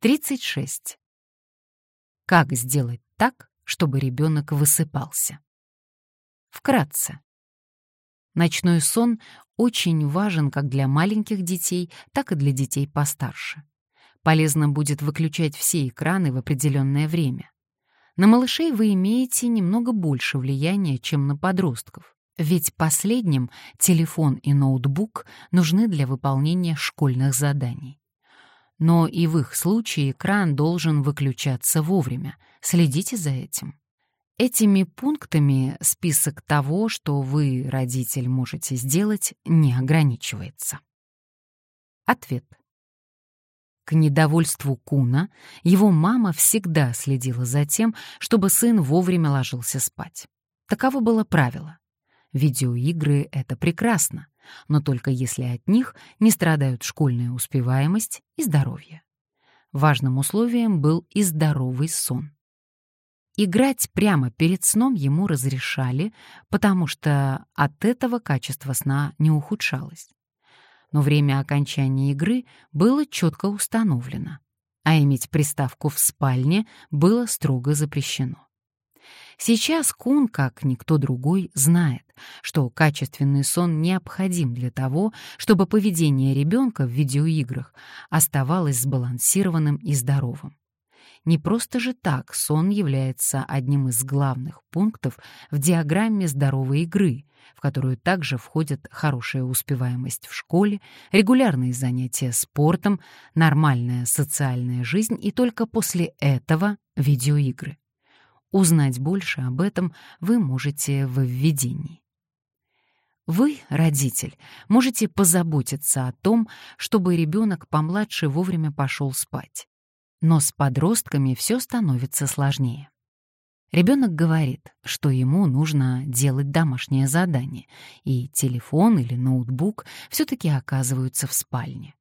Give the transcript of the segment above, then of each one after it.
36. Как сделать так, чтобы ребенок высыпался? Вкратце. Ночной сон очень важен как для маленьких детей, так и для детей постарше. Полезно будет выключать все экраны в определенное время. На малышей вы имеете немного больше влияния, чем на подростков. Ведь последним телефон и ноутбук нужны для выполнения школьных заданий. Но и в их случае экран должен выключаться вовремя. Следите за этим. Этими пунктами список того, что вы, родитель, можете сделать, не ограничивается. Ответ. К недовольству Куна его мама всегда следила за тем, чтобы сын вовремя ложился спать. Таково было правило. Видеоигры — это прекрасно, но только если от них не страдают школьная успеваемость и здоровье. Важным условием был и здоровый сон. Играть прямо перед сном ему разрешали, потому что от этого качество сна не ухудшалось. Но время окончания игры было четко установлено, а иметь приставку в спальне было строго запрещено. Сейчас Кун, как никто другой, знает, что качественный сон необходим для того, чтобы поведение ребенка в видеоиграх оставалось сбалансированным и здоровым. Не просто же так сон является одним из главных пунктов в диаграмме здоровой игры, в которую также входят хорошая успеваемость в школе, регулярные занятия спортом, нормальная социальная жизнь и только после этого видеоигры. Узнать больше об этом вы можете в введении. Вы, родитель, можете позаботиться о том, чтобы ребенок помладше вовремя пошел спать. Но с подростками все становится сложнее. Ребенок говорит, что ему нужно делать домашнее задание, и телефон или ноутбук все-таки оказываются в спальне.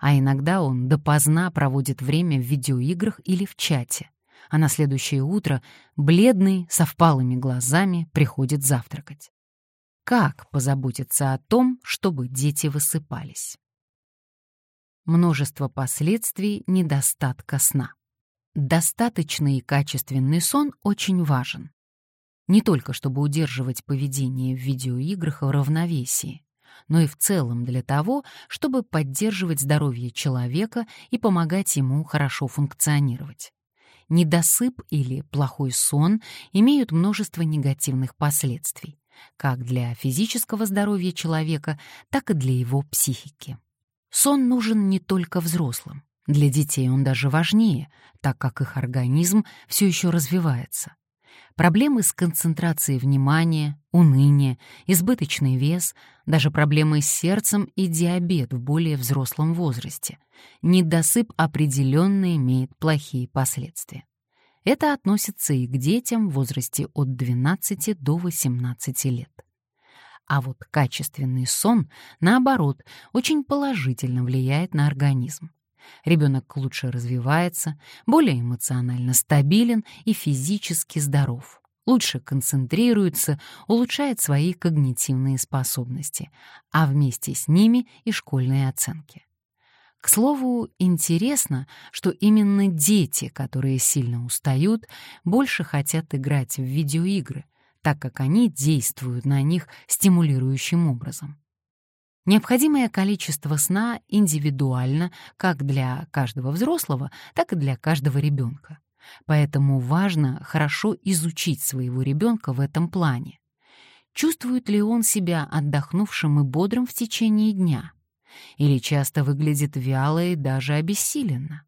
А иногда он допоздна проводит время в видеоиграх или в чате, а на следующее утро, бледный, со впалыми глазами, приходит завтракать. Как позаботиться о том, чтобы дети высыпались? Множество последствий недостатка сна. Достаточный и качественный сон очень важен. Не только чтобы удерживать поведение в видеоиграх в равновесии, но и в целом для того, чтобы поддерживать здоровье человека и помогать ему хорошо функционировать недосып или плохой сон имеют множество негативных последствий, как для физического здоровья человека, так и для его психики. Сон нужен не только взрослым. Для детей он даже важнее, так как их организм все еще развивается. Проблемы с концентрацией внимания, уныние, избыточный вес, даже проблемы с сердцем и диабет в более взрослом возрасте. Недосып определенно имеет плохие последствия. Это относится и к детям в возрасте от 12 до 18 лет. А вот качественный сон, наоборот, очень положительно влияет на организм. Ребенок лучше развивается, более эмоционально стабилен и физически здоров. Лучше концентрируется, улучшает свои когнитивные способности, а вместе с ними и школьные оценки. К слову, интересно, что именно дети, которые сильно устают, больше хотят играть в видеоигры, так как они действуют на них стимулирующим образом. Необходимое количество сна индивидуально как для каждого взрослого, так и для каждого ребенка. Поэтому важно хорошо изучить своего ребенка в этом плане. Чувствует ли он себя отдохнувшим и бодрым в течение дня? Или часто выглядит вяло и даже обессиленно?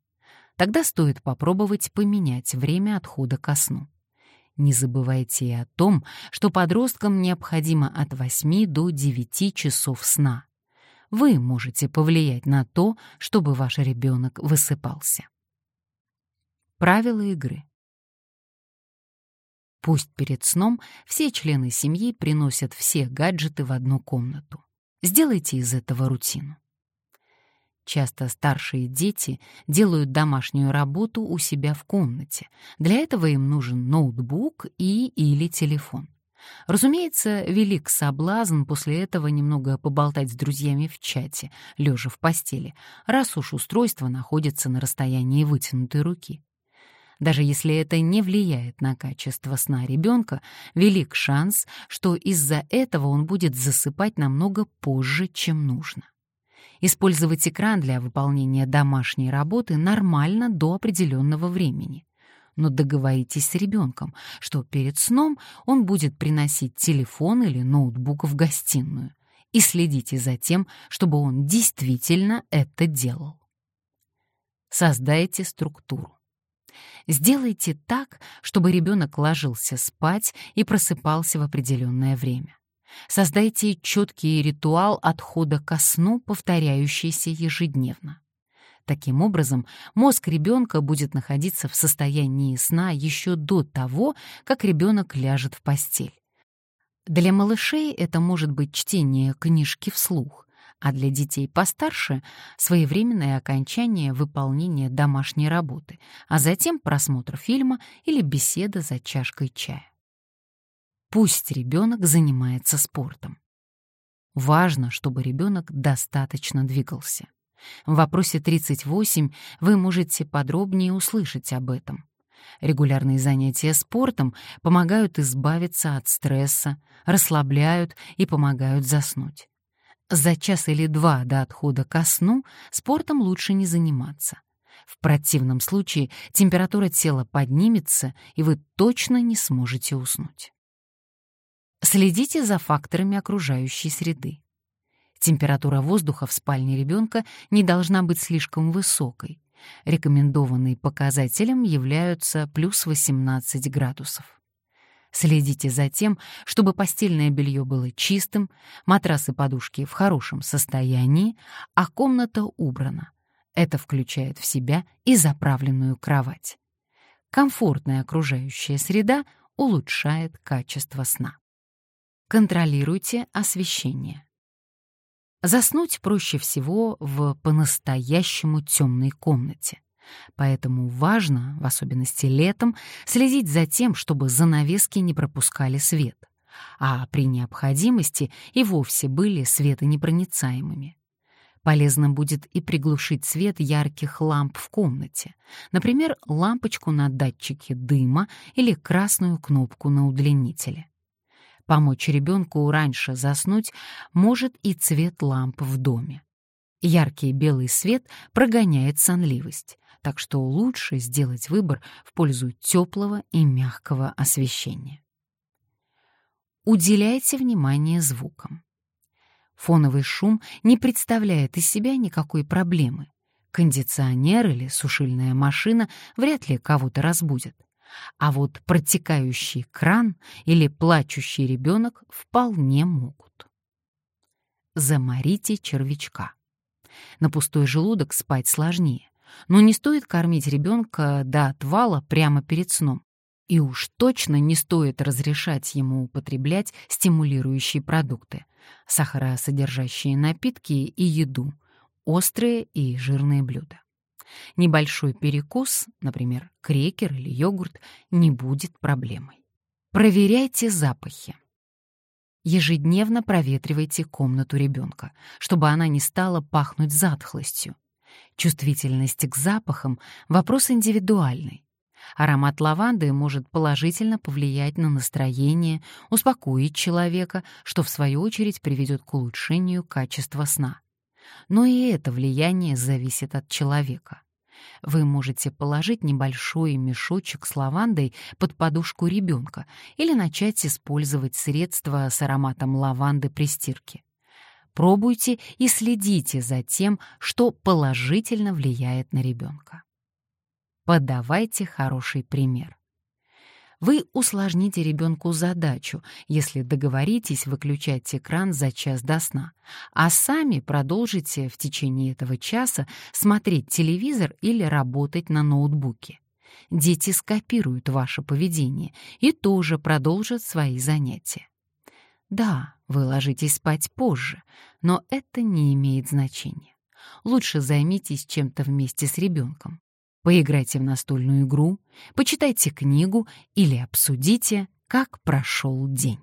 Тогда стоит попробовать поменять время отхода ко сну. Не забывайте и о том, что подросткам необходимо от 8 до 9 часов сна. Вы можете повлиять на то, чтобы ваш ребенок высыпался. Правила игры. Пусть перед сном все члены семьи приносят все гаджеты в одну комнату. Сделайте из этого рутину. Часто старшие дети делают домашнюю работу у себя в комнате. Для этого им нужен ноутбук и или телефон. Разумеется, велик соблазн после этого немного поболтать с друзьями в чате, лежа в постели, раз уж устройство находится на расстоянии вытянутой руки. Даже если это не влияет на качество сна ребенка, велик шанс, что из-за этого он будет засыпать намного позже, чем нужно. Использовать экран для выполнения домашней работы нормально до определенного времени. Но договоритесь с ребенком, что перед сном он будет приносить телефон или ноутбук в гостиную, и следите за тем, чтобы он действительно это делал. Создайте структуру. Сделайте так, чтобы ребенок ложился спать и просыпался в определенное время. Создайте четкий ритуал отхода ко сну, повторяющийся ежедневно. Таким образом, мозг ребенка будет находиться в состоянии сна еще до того, как ребенок ляжет в постель. Для малышей это может быть чтение книжки вслух, а для детей постарше — своевременное окончание выполнения домашней работы, а затем просмотр фильма или беседа за чашкой чая. Пусть ребенок занимается спортом. Важно, чтобы ребенок достаточно двигался. В вопросе 38 вы можете подробнее услышать об этом. Регулярные занятия спортом помогают избавиться от стресса, расслабляют и помогают заснуть. За час или два до отхода ко сну спортом лучше не заниматься. В противном случае температура тела поднимется, и вы точно не сможете уснуть. Следите за факторами окружающей среды. Температура воздуха в спальне ребенка не должна быть слишком высокой. Рекомендованные показателем являются плюс 18 градусов. Следите за тем, чтобы постельное белье было чистым, матрасы и подушки в хорошем состоянии, а комната убрана. Это включает в себя и заправленную кровать. Комфортная окружающая среда улучшает качество сна. Контролируйте освещение. Заснуть проще всего в по-настоящему темной комнате. Поэтому важно, в особенности летом, следить за тем, чтобы занавески не пропускали свет, а при необходимости и вовсе были светонепроницаемыми. Полезно будет и приглушить свет ярких ламп в комнате, например, лампочку на датчике дыма или красную кнопку на удлинителе. Помочь ребенку раньше заснуть может и цвет ламп в доме. Яркий белый свет прогоняет сонливость, так что лучше сделать выбор в пользу теплого и мягкого освещения. Уделяйте внимание звукам. Фоновый шум не представляет из себя никакой проблемы. Кондиционер или сушильная машина вряд ли кого-то разбудят. А вот протекающий кран или плачущий ребенок вполне могут. Заморите червячка. На пустой желудок спать сложнее, но не стоит кормить ребенка до отвала прямо перед сном. И уж точно не стоит разрешать ему употреблять стимулирующие продукты, сахаросодержащие напитки и еду, острые и жирные блюда. Небольшой перекус, например, крекер или йогурт, не будет проблемой. Проверяйте запахи. Ежедневно проветривайте комнату ребенка, чтобы она не стала пахнуть затхлостью. Чувствительность к запахам — вопрос индивидуальный. Аромат лаванды может положительно повлиять на настроение, успокоить человека, что в свою очередь приведет к улучшению качества сна. Но и это влияние зависит от человека. Вы можете положить небольшой мешочек с лавандой под подушку ребенка или начать использовать средства с ароматом лаванды при стирке. Пробуйте и следите за тем, что положительно влияет на ребенка. Подавайте хороший пример. Вы усложните ребенку задачу, если договоритесь выключать экран за час до сна, а сами продолжите в течение этого часа смотреть телевизор или работать на ноутбуке. Дети скопируют ваше поведение и тоже продолжат свои занятия. Да, вы ложитесь спать позже, но это не имеет значения. Лучше займитесь чем-то вместе с ребенком. Поиграйте в настольную игру, почитайте книгу или обсудите, как прошел день.